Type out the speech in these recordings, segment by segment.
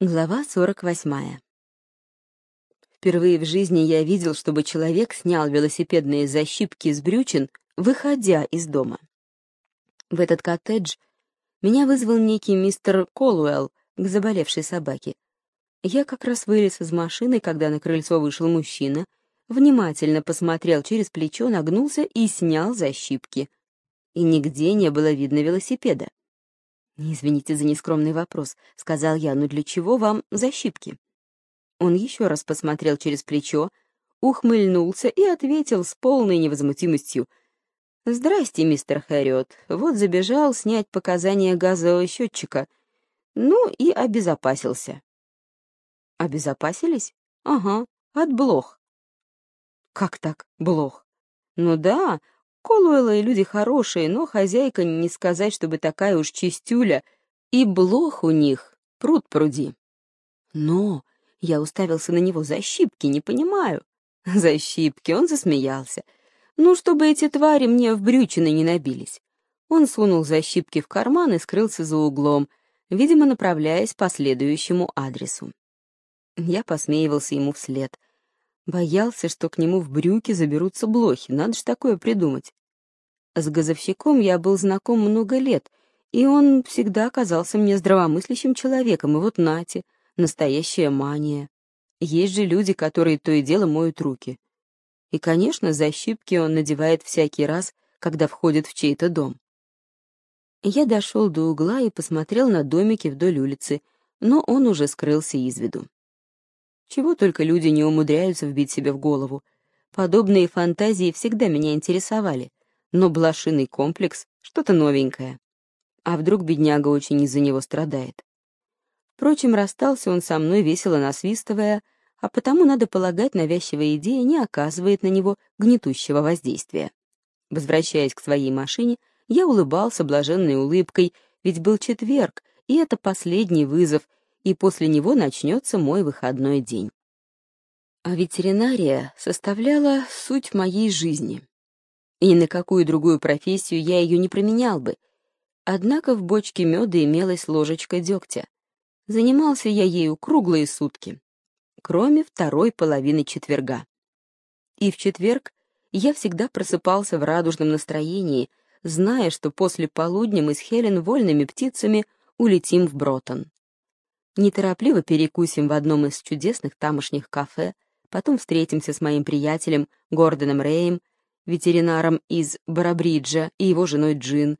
Глава 48. Впервые в жизни я видел, чтобы человек снял велосипедные защипки с брючин, выходя из дома. В этот коттедж меня вызвал некий мистер Колуэлл к заболевшей собаке. Я как раз вылез из машины, когда на крыльцо вышел мужчина, внимательно посмотрел через плечо, нагнулся и снял защипки. И нигде не было видно велосипеда. «Извините за нескромный вопрос», — сказал я, — «но для чего вам защипки?» Он еще раз посмотрел через плечо, ухмыльнулся и ответил с полной невозмутимостью. «Здрасте, мистер Хэриот. Вот забежал снять показания газового счетчика. Ну и обезопасился». «Обезопасились? Ага, от блох». «Как так, блох?» «Ну да, Колуэллы люди хорошие, но хозяйка не сказать, чтобы такая уж чистюля, и блох у них, пруд пруди. Но я уставился на него за щипки, не понимаю. За щипки он засмеялся. Ну, чтобы эти твари мне в брючины не набились. Он сунул защипки в карман и скрылся за углом, видимо, направляясь по следующему адресу. Я посмеивался ему вслед. Боялся, что к нему в брюки заберутся блохи, надо ж такое придумать. С газовщиком я был знаком много лет, и он всегда казался мне здравомыслящим человеком, и вот нате, настоящая мания. Есть же люди, которые то и дело моют руки. И, конечно, защипки он надевает всякий раз, когда входит в чей-то дом. Я дошел до угла и посмотрел на домики вдоль улицы, но он уже скрылся из виду. Чего только люди не умудряются вбить себе в голову. Подобные фантазии всегда меня интересовали, но блошиный комплекс — что-то новенькое. А вдруг бедняга очень из-за него страдает? Впрочем, расстался он со мной, весело насвистывая, а потому, надо полагать, навязчивая идея не оказывает на него гнетущего воздействия. Возвращаясь к своей машине, я улыбался блаженной улыбкой, ведь был четверг, и это последний вызов, и после него начнется мой выходной день. А ветеринария составляла суть моей жизни и ни на какую другую профессию я ее не променял бы. Однако в бочке меда имелась ложечка дегтя. Занимался я ею круглые сутки, кроме второй половины четверга. И в четверг я всегда просыпался в радужном настроении, зная, что после полудня мы с Хелен вольными птицами улетим в Бротон. Неторопливо перекусим в одном из чудесных тамошних кафе, потом встретимся с моим приятелем Гордоном Рэем ветеринаром из Барабриджа и его женой Джин,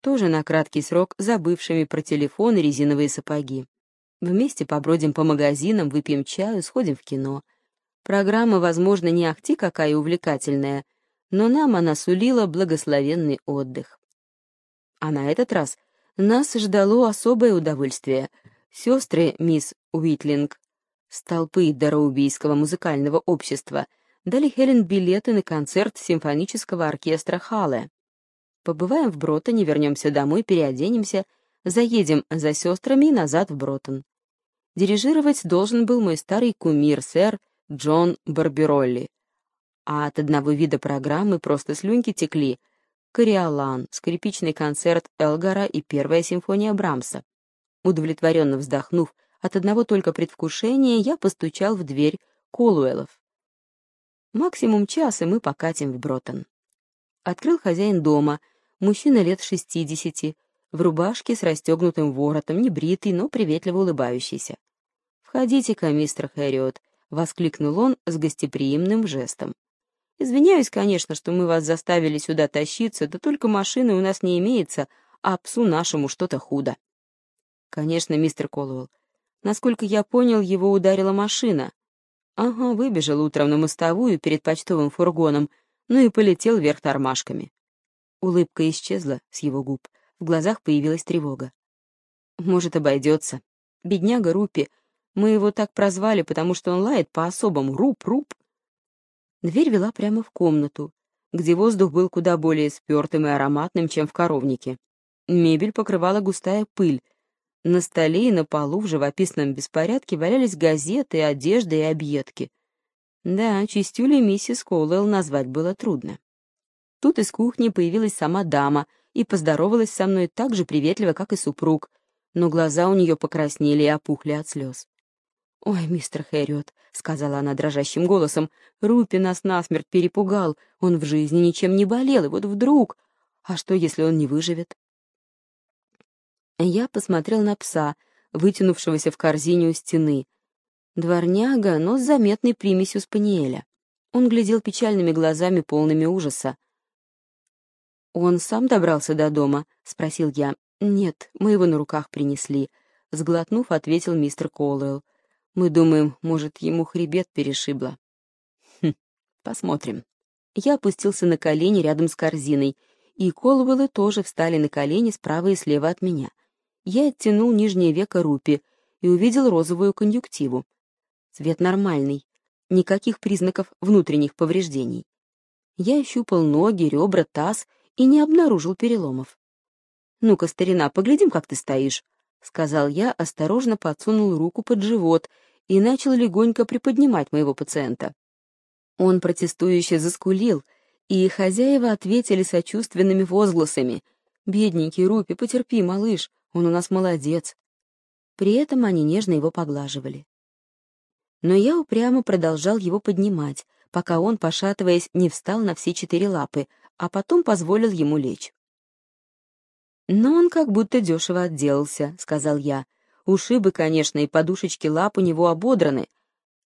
тоже на краткий срок забывшими про телефон и резиновые сапоги. Вместе побродим по магазинам, выпьем чаю, сходим в кино. Программа, возможно, не ахти какая увлекательная, но нам она сулила благословенный отдых. А на этот раз нас ждало особое удовольствие. Сестры мисс Уитлинг, столпы Дароубийского музыкального общества — дали Хелен билеты на концерт симфонического оркестра Халле. Побываем в Бротоне, вернемся домой, переоденемся, заедем за сестрами и назад в Бротон. Дирижировать должен был мой старый кумир, сэр Джон Барберолли. А от одного вида программы просто слюнки текли. Кориолан, скрипичный концерт Элгара и первая симфония Брамса. Удовлетворенно вздохнув от одного только предвкушения, я постучал в дверь Колуэлов. Максимум час, и мы покатим в Бротон. Открыл хозяин дома, мужчина лет шестидесяти, в рубашке с расстегнутым воротом, небритый, но приветливо улыбающийся. «Входите-ка, мистер Хэриот», — воскликнул он с гостеприимным жестом. «Извиняюсь, конечно, что мы вас заставили сюда тащиться, да только машины у нас не имеется, а псу нашему что-то худо». «Конечно, мистер Колуэлл. Насколько я понял, его ударила машина», Ага, выбежал утром на мостовую перед почтовым фургоном, ну и полетел вверх тормашками. Улыбка исчезла с его губ, в глазах появилась тревога. Может, обойдется. Бедняга Рупи. Мы его так прозвали, потому что он лает по-особому. Руп-руп. Дверь вела прямо в комнату, где воздух был куда более спертым и ароматным, чем в коровнике. Мебель покрывала густая пыль, на столе и на полу в живописном беспорядке валялись газеты, одежда и объедки. Да, чистюлей миссис Коуэлл назвать было трудно. Тут из кухни появилась сама дама и поздоровалась со мной так же приветливо, как и супруг. но глаза у нее покраснели и опухли от слез. «Ой, мистер Хэриот», — сказала она дрожащим голосом, — «Рупи нас насмерть перепугал, он в жизни ничем не болел, и вот вдруг... А что, если он не выживет?» Я посмотрел на пса, вытянувшегося в корзине у стены. Дворняга, но с заметной примесью спаниеля. Он глядел печальными глазами, полными ужаса. «Он сам добрался до дома?» — спросил я. «Нет, мы его на руках принесли», — сглотнув, ответил мистер Колуэлл. «Мы думаем, может, ему хребет перешибло». «Хм, посмотрим». Я опустился на колени рядом с корзиной, и Колуэллы тоже встали на колени справа и слева от меня. Я оттянул нижнее веко Рупи и увидел розовую конъюнктиву. Цвет нормальный, никаких признаков внутренних повреждений. Я ощупал ноги, ребра, таз и не обнаружил переломов. «Ну-ка, старина, поглядим, как ты стоишь», — сказал я, осторожно подсунул руку под живот и начал легонько приподнимать моего пациента. Он протестующе заскулил, и хозяева ответили сочувственными возгласами. «Бедненький Рупи, потерпи, малыш, он у нас молодец». При этом они нежно его поглаживали. Но я упрямо продолжал его поднимать, пока он, пошатываясь, не встал на все четыре лапы, а потом позволил ему лечь. «Но он как будто дешево отделался», — сказал я. «Ушибы, конечно, и подушечки лап у него ободраны,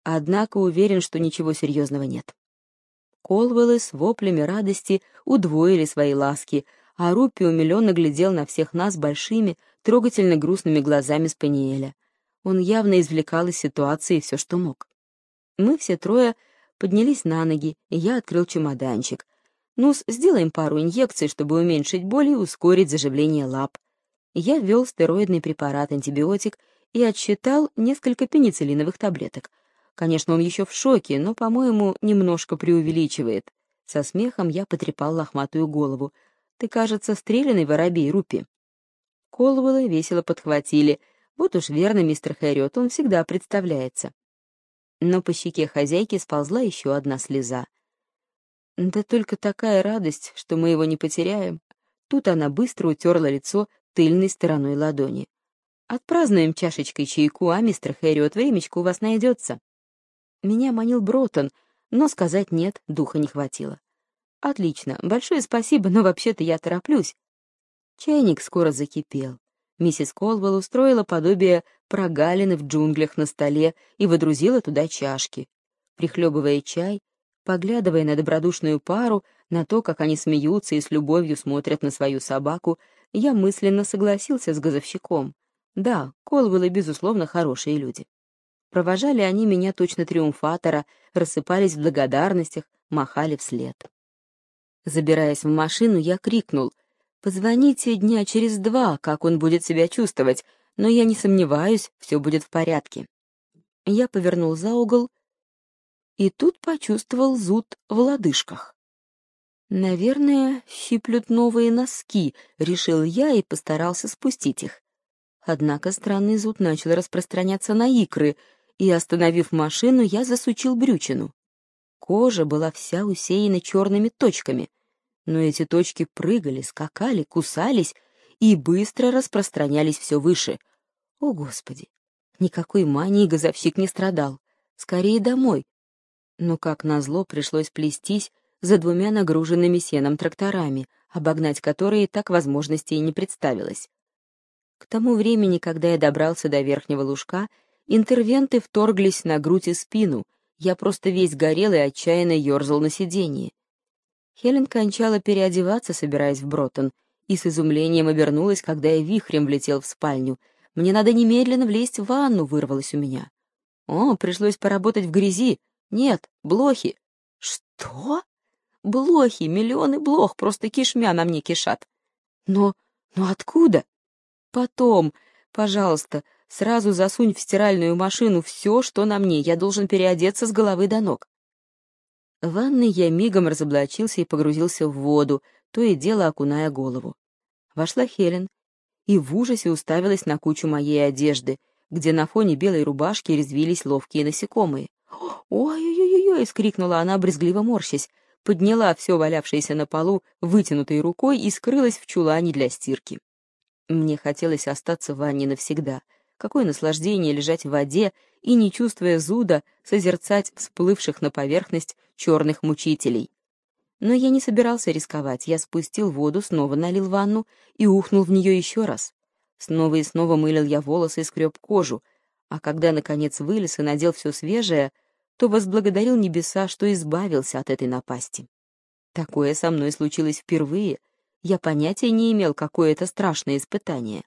однако уверен, что ничего серьезного нет». Колвеллы с воплями радости удвоили свои ласки, а Рупи умиленно глядел на всех нас большими, трогательно грустными глазами Спаниеля. Он явно извлекал из ситуации все, что мог. Мы все трое поднялись на ноги, и я открыл чемоданчик, ну, сделаем пару инъекций, чтобы уменьшить боль и ускорить заживление лап. Я ввел стероидный препарат, антибиотик и отсчитал несколько пенициллиновых таблеток. Конечно, он еще в шоке, но, по-моему, немножко преувеличивает. Со смехом я потрепал лохматую голову. «Ты, кажется, стреляный воробей, Рупи». Колвеллы весело подхватили. Вот уж верно, мистер Хэрриот, он всегда представляется. Но по щеке хозяйки сползла еще одна слеза. Да только такая радость, что мы его не потеряем. Тут она быстро утерла лицо тыльной стороной ладони. Отпразднуем чашечкой чайку, а, мистер Хэриот, времечко у вас найдется. Меня манил Бротон, но сказать «нет» духа не хватило. Отлично, большое спасибо, но вообще-то я тороплюсь. Чайник скоро закипел. Миссис Колвелл устроила подобие прогалины в джунглях на столе и водрузила туда чашки. Прихлебывая чай, Поглядывая на добродушную пару, на то, как они смеются и с любовью смотрят на свою собаку, я мысленно согласился с газовщиком. Да, Колвеллы, безусловно, хорошие люди. Провожали они меня точно триумфатора, рассыпались в благодарностях, махали вслед. Забираясь в машину, я крикнул «Позвоните дня через два, как он будет себя чувствовать, но я не сомневаюсь, все будет в порядке». Я повернул за угол и тут почувствовал зуд в лодыжках. «Наверное, щиплют новые носки», — решил я и постарался спустить их. Однако странный зуд начал распространяться на икры, и, остановив машину, я засучил брючину. Кожа была вся усеяна черными точками, но эти точки прыгали, скакали, кусались и быстро распространялись все выше. О, Господи! Никакой мании газовщик не страдал. Скорее домой, но, как назло, пришлось плестись за двумя нагруженными сеном тракторами, обогнать которые так возможности и не представилось. К тому времени, когда я добрался до верхнего лужка, интервенты вторглись на грудь и спину, я просто весь горел и отчаянно ерзал на сиденье. Хелен кончала переодеваться, собираясь в Бротон, и с изумлением обернулась, когда я вихрем влетел в спальню. «Мне надо немедленно влезть в ванну», — вырвалось у меня. «О, пришлось поработать в грязи», нет, блохи. Что? Блохи, миллионы блох просто кишмя на мне кишат. Но, но откуда? Потом, пожалуйста, сразу засунь в стиральную машину все, что на мне, я должен переодеться с головы до ног. В ванной я мигом разоблачился и погрузился в воду, то и дело окуная голову. Вошла Хелен и в ужасе уставилась на кучу моей одежды, где на фоне белой рубашки резвились ловкие насекомые. «Ой-ой-ой!» — скрикнула она, брезгливо морщась, подняла все валявшееся на полу вытянутой рукой и скрылась в чулане для стирки. Мне хотелось остаться в ванне навсегда. Какое наслаждение лежать в воде и, не чувствуя зуда, созерцать всплывших на поверхность черных мучителей. Но я не собирался рисковать. Я спустил воду, снова налил ванну и ухнул в нее еще раз. Снова и снова мылил я волосы и скреб кожу, а когда, наконец, вылез и надел все свежее, то возблагодарил небеса, что избавился от этой напасти. Такое со мной случилось впервые. Я понятия не имел, какое это страшное испытание.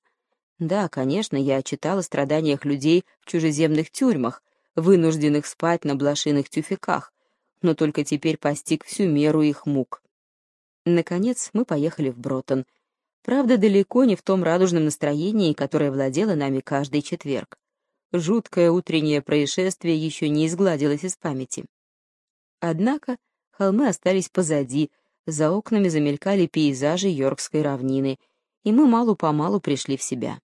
Да, конечно, я читал о страданиях людей в чужеземных тюрьмах, вынужденных спать на блошиных тюфяках, но только теперь постиг всю меру их мук. Наконец мы поехали в Бротон. Правда, далеко не в том радужном настроении, которое владело нами каждый четверг. Жуткое утреннее происшествие еще не изгладилось из памяти. Однако холмы остались позади, за окнами замелькали пейзажи Йоркской равнины, и мы мало-помалу пришли в себя.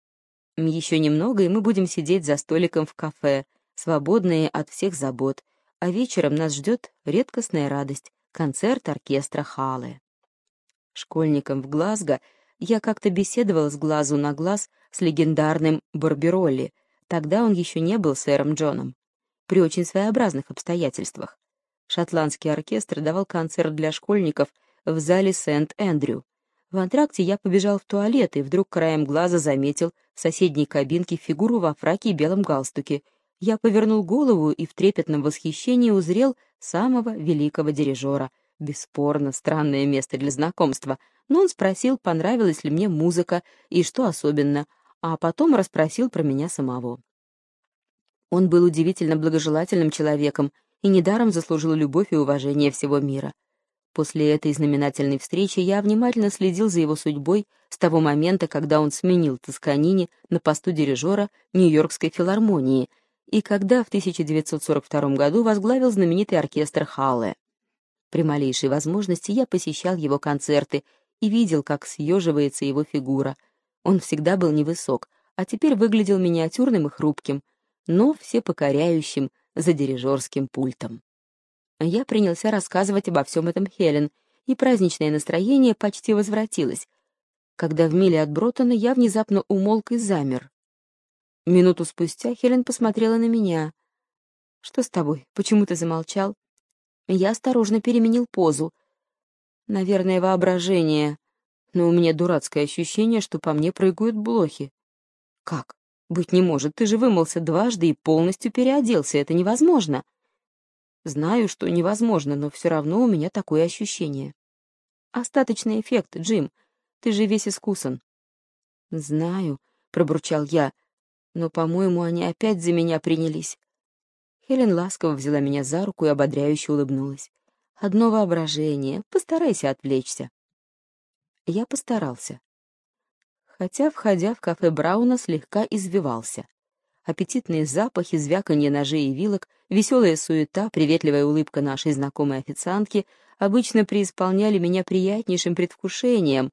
Еще немного, и мы будем сидеть за столиком в кафе, свободные от всех забот, а вечером нас ждет редкостная радость — концерт оркестра Халле. Школьником в Глазго я как-то беседовал с глазу на глаз с легендарным Барберолли, тогда он еще не был сэром Джоном, при очень своеобразных обстоятельствах шотландский оркестр давал концерт для школьников в зале Сент-Эндрю. В антракте я побежал в туалет и вдруг краем глаза заметил в соседней кабинке фигуру во фраке и белом галстуке. Я повернул голову и в трепетном восхищении узрел самого великого дирижера. Бесспорно, странное место для знакомства, но он спросил, понравилась ли мне музыка и что особенно, а потом расспросил про меня самого. Он был удивительно благожелательным человеком, и недаром заслужил любовь и уважение всего мира. После этой знаменательной встречи я внимательно следил за его судьбой с того момента, когда он сменил Тосканини на посту дирижера Нью-Йоркской филармонии и когда в 1942 году возглавил знаменитый оркестр Халле. При малейшей возможности я посещал его концерты и видел, как съеживается его фигура. Он всегда был невысок, а теперь выглядел миниатюрным и хрупким, но всепокоряющим, за дирижерским пультом. Я принялся рассказывать обо всем этом Хелен, и праздничное настроение почти возвратилось, когда в миле от Бротона я внезапно умолк и замер. Минуту спустя Хелен посмотрела на меня. «Что с тобой? Почему ты замолчал?» Я осторожно переменил позу. Наверное, воображение, но у меня дурацкое ощущение, что по мне прыгают блохи. «Как? Быть не может, ты же вымылся дважды и полностью переоделся, это невозможно. Знаю, что невозможно, но все равно у меня такое ощущение. Остаточный эффект, Джим, ты же весь искусан. Знаю, пробурчал я, но, по-моему, они опять за меня принялись. Хелен ласково взяла меня за руку и ободряюще улыбнулась. Одно воображение, постарайся отвлечься. Я постарался хотя, входя в кафе Брауна, слегка извивался. Аппетитные запахи, звяканье ножей и вилок, веселая суета, приветливая улыбка нашей знакомой официантки обычно преисполняли меня приятнейшим предвкушением.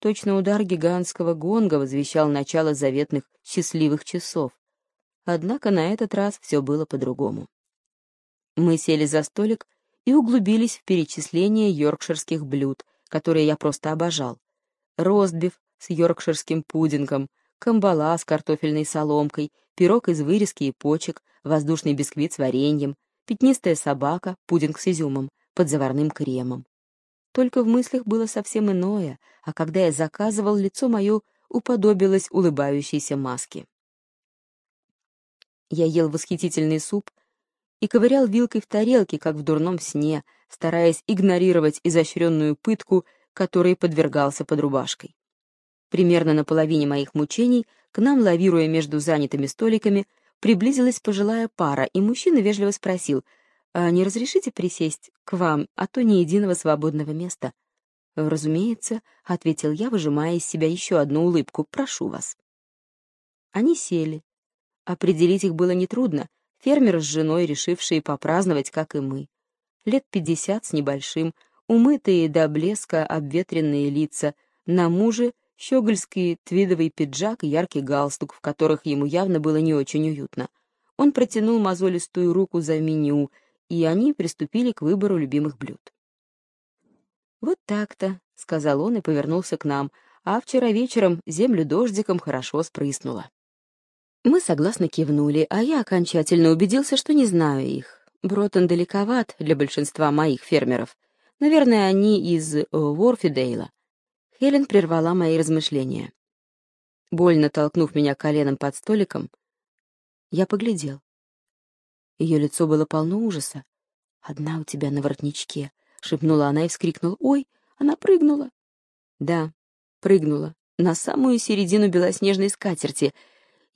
Точно удар гигантского гонга возвещал начало заветных счастливых часов. Однако на этот раз все было по-другому. Мы сели за столик и углубились в перечисление йоркширских блюд, которые я просто обожал. Ростбиф, с йоркширским пудингом, камбала с картофельной соломкой, пирог из вырезки и почек, воздушный бисквит с вареньем, пятнистая собака, пудинг с изюмом, под заварным кремом. Только в мыслях было совсем иное, а когда я заказывал, лицо мое уподобилось улыбающейся маске. Я ел восхитительный суп и ковырял вилкой в тарелке, как в дурном сне, стараясь игнорировать изощренную пытку, которой подвергался под рубашкой. Примерно на половине моих мучений к нам, лавируя между занятыми столиками, приблизилась пожилая пара, и мужчина вежливо спросил, «А не разрешите присесть к вам, а то ни единого свободного места?» «Разумеется», — ответил я, выжимая из себя еще одну улыбку, «прошу вас». Они сели. Определить их было нетрудно, фермер с женой, решившие попраздновать, как и мы. Лет пятьдесят с небольшим, умытые до блеска обветренные лица, на муже — щегольский твидовый пиджак и яркий галстук, в которых ему явно было не очень уютно. Он протянул мозолистую руку за меню, и они приступили к выбору любимых блюд. «Вот так-то», — сказал он и повернулся к нам, а вчера вечером землю дождиком хорошо спрыснуло. Мы согласно кивнули, а я окончательно убедился, что не знаю их. Бротон далековат для большинства моих фермеров. Наверное, они из Уорфидейла. Хелен прервала мои размышления. Больно толкнув меня коленом под столиком, я поглядел. Ее лицо было полно ужаса. «Одна у тебя на воротничке», — шепнула она и вскрикнула. «Ой, она прыгнула!» «Да, прыгнула. На самую середину белоснежной скатерти —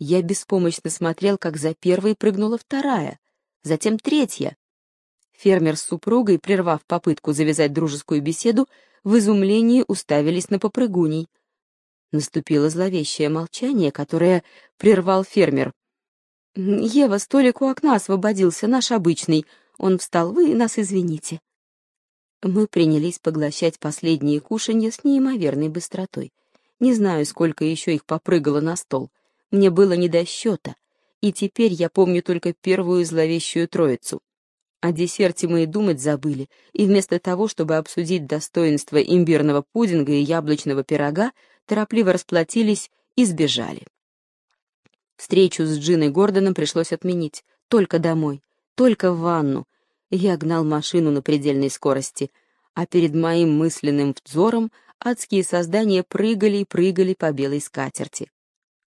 я беспомощно смотрел, как за первой прыгнула вторая, затем третья. Фермер с супругой, прервав попытку завязать дружескую беседу, в изумлении уставились на попрыгуней. Наступило зловещее молчание, которое прервал фермер. «Ева, столик у окна освободился, наш обычный. Он встал, вы нас извините». Мы принялись поглощать последние кушанья с неимоверной быстротой. Не знаю, сколько еще их попрыгало на стол. Мне было не до счета, и теперь я помню только первую зловещую троицу. О десерте мы и думать забыли, и вместо того, чтобы обсудить достоинства имбирного пудинга и яблочного пирога, торопливо расплатились и сбежали. Встречу с Джиной Гордоном пришлось отменить. Только домой, только в ванну. Я гнал машину на предельной скорости, а перед моим мысленным взором адские создания прыгали и прыгали по белой скатерти.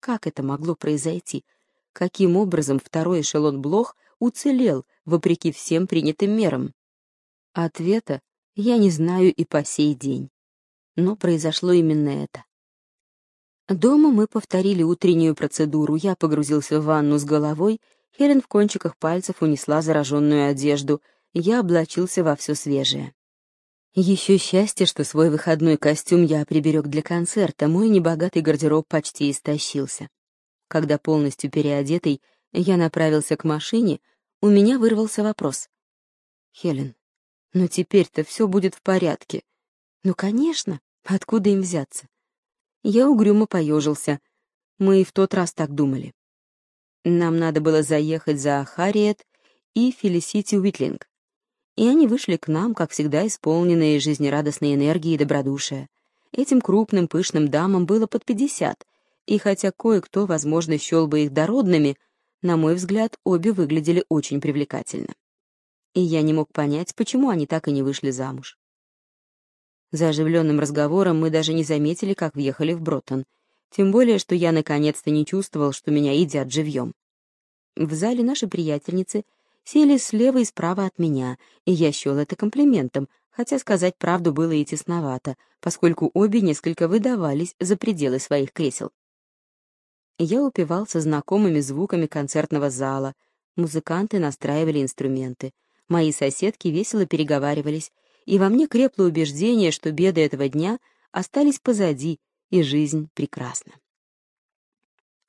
Как это могло произойти? Каким образом второй эшелон Блох уцелел, вопреки всем принятым мерам? Ответа я не знаю и по сей день. Но произошло именно это. Дома мы повторили утреннюю процедуру. Я погрузился в ванну с головой, Хелен в кончиках пальцев унесла зараженную одежду, я облачился во все свежее. Еще счастье, что свой выходной костюм я приберег для концерта, мой небогатый гардероб почти истощился. Когда полностью переодетый, я направился к машине, у меня вырвался вопрос. «Хелен, ну теперь-то все будет в порядке». «Ну, конечно, откуда им взяться?» Я угрюмо поежился. Мы и в тот раз так думали. Нам надо было заехать за Харриет и Фелисити Уитлинг и они вышли к нам, как всегда, исполненные жизнерадостной энергии и добродушия. Этим крупным, пышным дамам было под пятьдесят, и хотя кое-кто, возможно, счел бы их дородными, на мой взгляд, обе выглядели очень привлекательно. И я не мог понять, почему они так и не вышли замуж. За оживленным разговором мы даже не заметили, как въехали в Броттон, тем более, что я наконец-то не чувствовал, что меня едят живьем. В зале наши приятельницы — сели слева и справа от меня, и я счел это комплиментом, хотя сказать правду было и тесновато, поскольку обе несколько выдавались за пределы своих кресел. Я упивался знакомыми звуками концертного зала, музыканты настраивали инструменты, мои соседки весело переговаривались, и во мне крепло убеждение, что беды этого дня остались позади, и жизнь прекрасна.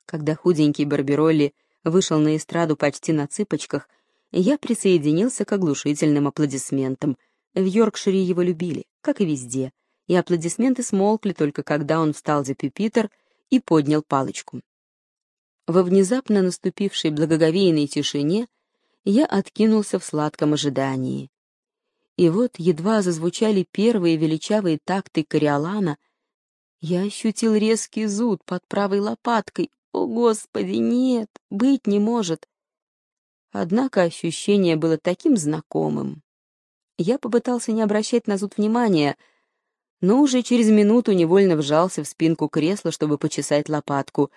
Когда худенький Барберолли вышел на эстраду почти на цыпочках, я присоединился к оглушительным аплодисментам. В Йоркшире его любили, как и везде, и аплодисменты смолкли только когда он встал за пюпитр и поднял палочку. Во внезапно наступившей благоговейной тишине я откинулся в сладком ожидании. И вот едва зазвучали первые величавые такты кориолана, я ощутил резкий зуд под правой лопаткой. О, Господи, нет, быть не может. Однако ощущение было таким знакомым. Я попытался не обращать на зуд внимания, но уже через минуту невольно вжался в спинку кресла, чтобы почесать лопатку,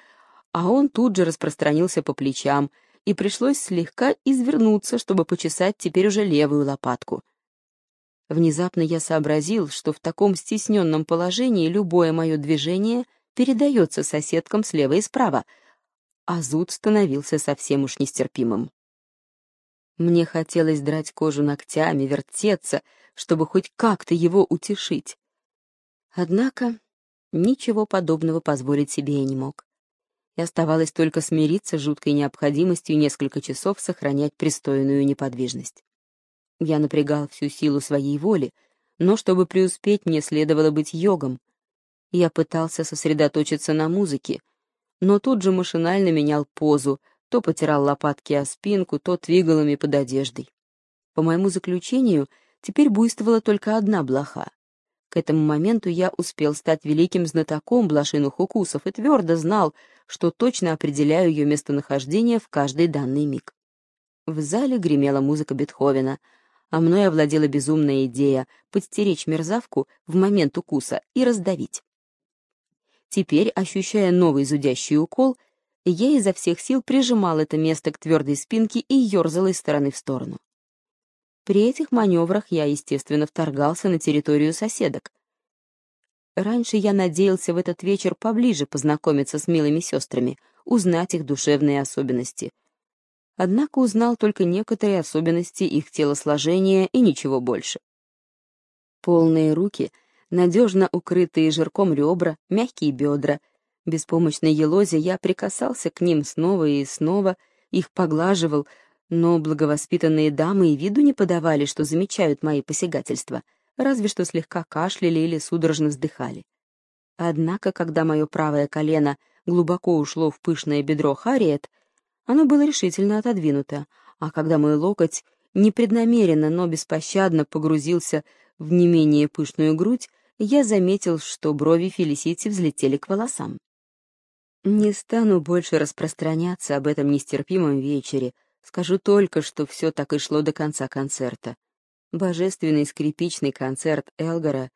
а он тут же распространился по плечам, и пришлось слегка извернуться, чтобы почесать теперь уже левую лопатку. Внезапно я сообразил, что в таком стесненном положении любое мое движение передается соседкам слева и справа, а зуд становился совсем уж нестерпимым. Мне хотелось драть кожу ногтями, вертеться, чтобы хоть как-то его утешить. Однако ничего подобного позволить себе я не мог. И оставалось только смириться с жуткой необходимостью несколько часов сохранять пристойную неподвижность. Я напрягал всю силу своей воли, но чтобы преуспеть, мне следовало быть йогом. Я пытался сосредоточиться на музыке, но тут же машинально менял позу, то потирал лопатки о спинку, то двигал ими под одеждой. По моему заключению, теперь буйствовала только одна блоха. К этому моменту я успел стать великим знатоком блошиных укусов и твердо знал, что точно определяю ее местонахождение в каждый данный миг. В зале гремела музыка Бетховена, а мной овладела безумная идея подстеречь мерзавку в момент укуса и раздавить. Теперь, ощущая новый зудящий укол, я изо всех сил прижимал это место к твердой спинке и ерзал из стороны в сторону. При этих маневрах я, естественно, вторгался на территорию соседок. Раньше я надеялся в этот вечер поближе познакомиться с милыми сестрами, узнать их душевные особенности. Однако узнал только некоторые особенности их телосложения и ничего больше. Полные руки, надежно укрытые жирком ребра, мягкие бедра. Беспомощной елозе я прикасался к ним снова и снова, их поглаживал, но благовоспитанные дамы и виду не подавали, что замечают мои посягательства, разве что слегка кашляли или судорожно вздыхали. Однако, когда мое правое колено глубоко ушло в пышное бедро Харриет, оно было решительно отодвинуто, а когда мой локоть непреднамеренно, но беспощадно погрузился в не менее пышную грудь, я заметил, что брови Фелисити взлетели к волосам. Не стану больше распространяться об этом нестерпимом вечере, Скажу только, что все так и шло до конца концерта. Божественный скрипичный концерт Элгора,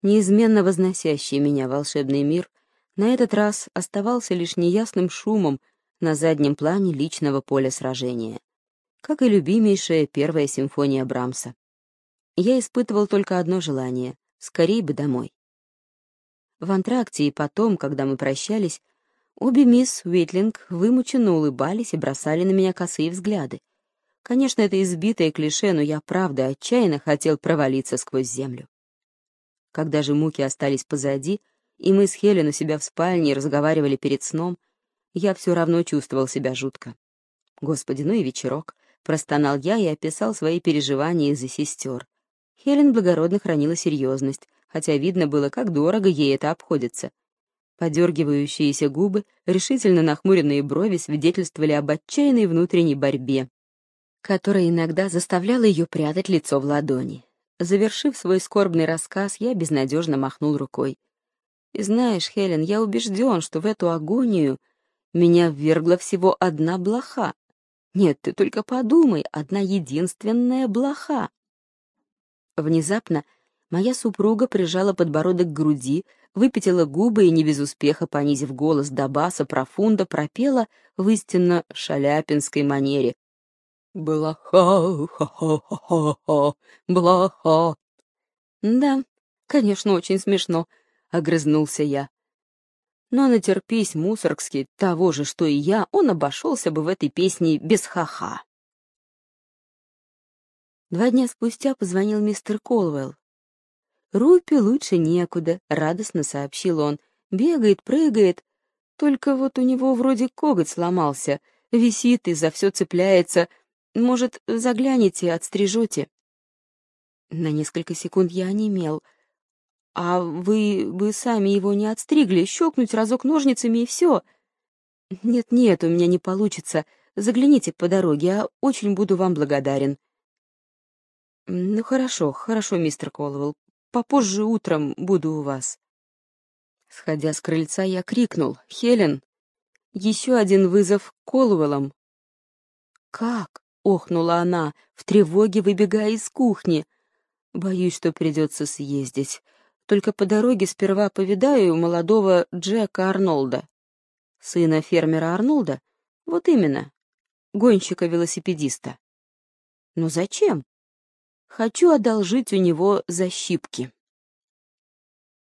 неизменно возносящий меня в волшебный мир, на этот раз оставался лишь неясным шумом на заднем плане личного поля сражения, как и любимейшая первая симфония Брамса. Я испытывал только одно желание — скорей бы домой. В антракте и потом, когда мы прощались, Обе мисс Уитлинг вымученно улыбались и бросали на меня косые взгляды. Конечно, это избитое клише, но я правда отчаянно хотел провалиться сквозь землю. Когда же муки остались позади, и мы с Хелен у себя в спальне разговаривали перед сном, я все равно чувствовал себя жутко. Господи, ну и вечерок. Простонал я и описал свои переживания из-за сестер. Хелен благородно хранила серьезность, хотя видно было, как дорого ей это обходится — Подергивающиеся губы, решительно нахмуренные брови свидетельствовали об отчаянной внутренней борьбе, которая иногда заставляла ее прятать лицо в ладони. Завершив свой скорбный рассказ, я безнадежно махнул рукой. И знаешь, Хелен, я убежден, что в эту агонию меня ввергла всего одна блоха. Нет, ты только подумай, одна единственная блоха. Внезапно моя супруга прижала подбородок к груди, выпятила губы и, не без успеха понизив голос до баса профунда, пропела в истинно шаляпинской манере. «Блаха-ха-ха-ха-ха, блаха». «Да, конечно, очень смешно», — огрызнулся я. Но натерпись Мусоргский того же, что и я, он обошелся бы в этой песне без ха-ха. Два дня спустя позвонил мистер Колвелл. Рупи лучше некуда, радостно сообщил он. Бегает, прыгает. Только вот у него вроде коготь сломался, висит и за все цепляется. Может, загляните, отстрижете? На несколько секунд я онемел. А вы бы сами его не отстригли, щелкнуть разок ножницами и все. Нет-нет, у меня не получится. Загляните по дороге, а очень буду вам благодарен. Ну хорошо, хорошо, мистер Колвелл, Попозже утром буду у вас». Сходя с крыльца, я крикнул. «Хелен, еще один вызов Колуэллом». «Как?» — охнула она, в тревоге выбегая из кухни. «Боюсь, что придется съездить. Только по дороге сперва повидаю молодого Джека Арнолда». «Сына фермера Арнолда? Вот именно. Гонщика-велосипедиста». «Но зачем?» Хочу одолжить у него защипки.